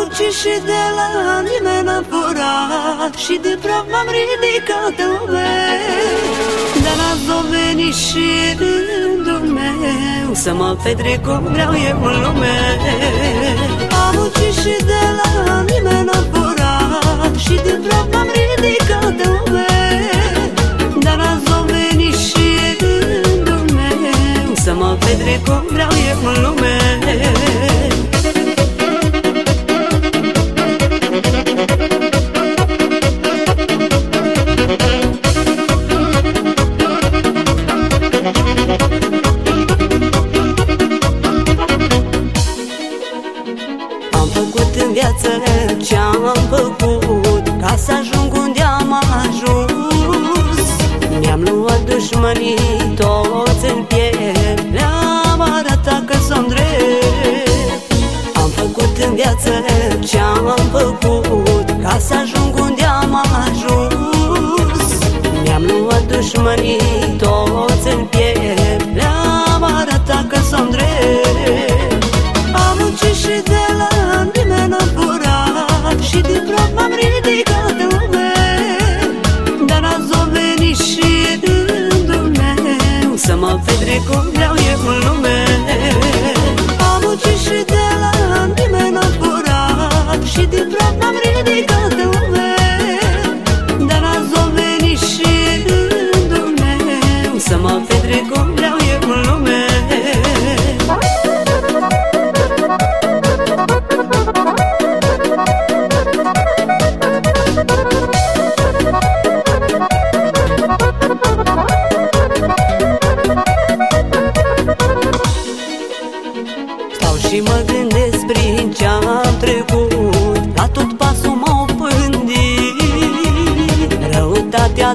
muncit și de la nimeni n-am furat Și de praf m-am ridicat în lume Dar azi o venit și rândul meu Să mă petrec cum vreau eu în lume. Am muncit și de la nimeni n-am furat Și de praf m-am ridicat în lume ce-am făcut Ca să ajung unde am ajuns. Mi-am luat dușmanii toți în piept Le-am arătat că sunt drept. Am făcut în viață ce-am făcut Ca să ajung unde am ajuns. Mi-am luat dușmanii o venit și rândul meu Să mă petrec cum vreau eu în lume. Am muncit și de la nimeni n-am furat Și din praf m-am ridicat în lume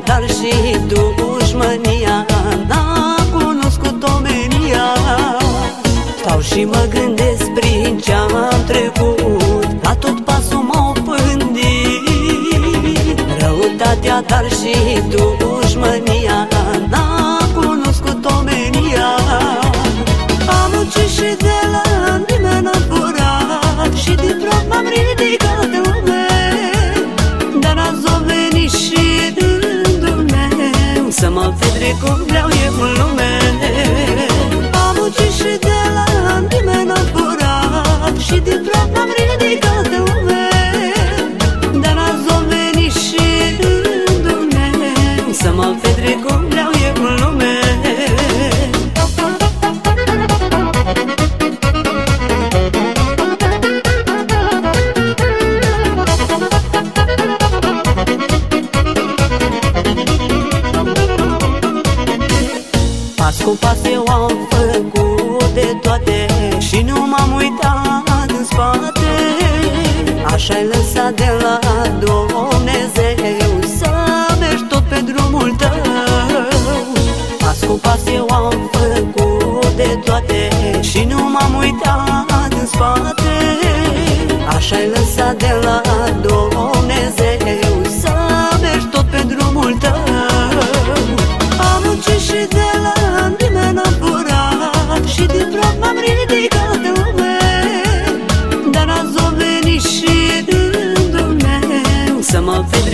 dar și dușmânia. N-am cunoscut omenia Stau și mă gândesc prin ce-am trecut. La tot pasul m-au pândit. Răutatea, dar și dușmânia. N-am mă petrec cum vreau cu pas eu am făcut de toate Și nu m-am uitat în spate. Așa-i lăsat de la Dumnezeu Să mergi tot pe drumul tău. Pas cu pas eu am făcut de toate Și nu m-am uitat în spate. Așa-i lăsat de la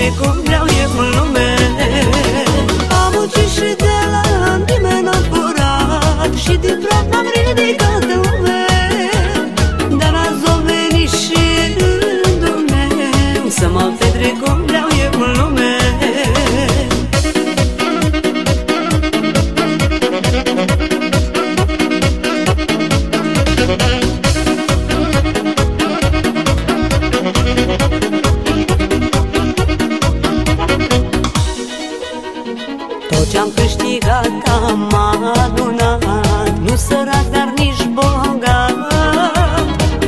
mă petrec cum vreau eu în lume. Am muncit și de la nimeni n-am furat. Și din praf m-am ridicat ce-am câștigat am adunat. Nu sărac, dar nici bogat.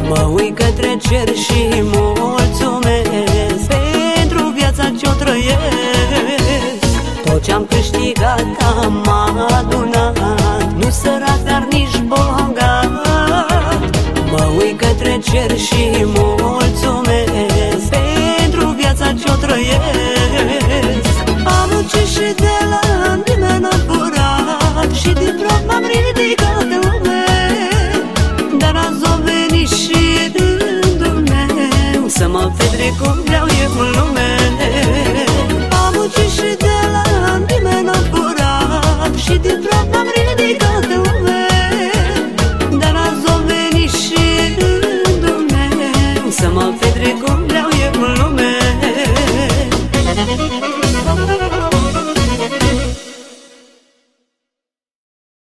Mă uit către cer și mulțumesc Pentru viața ce-o trăiesc. Tot ce-am câștigat am adunat. Nu sărac, dar nici bogat. Mă uit către cer și mulțumesc știi cum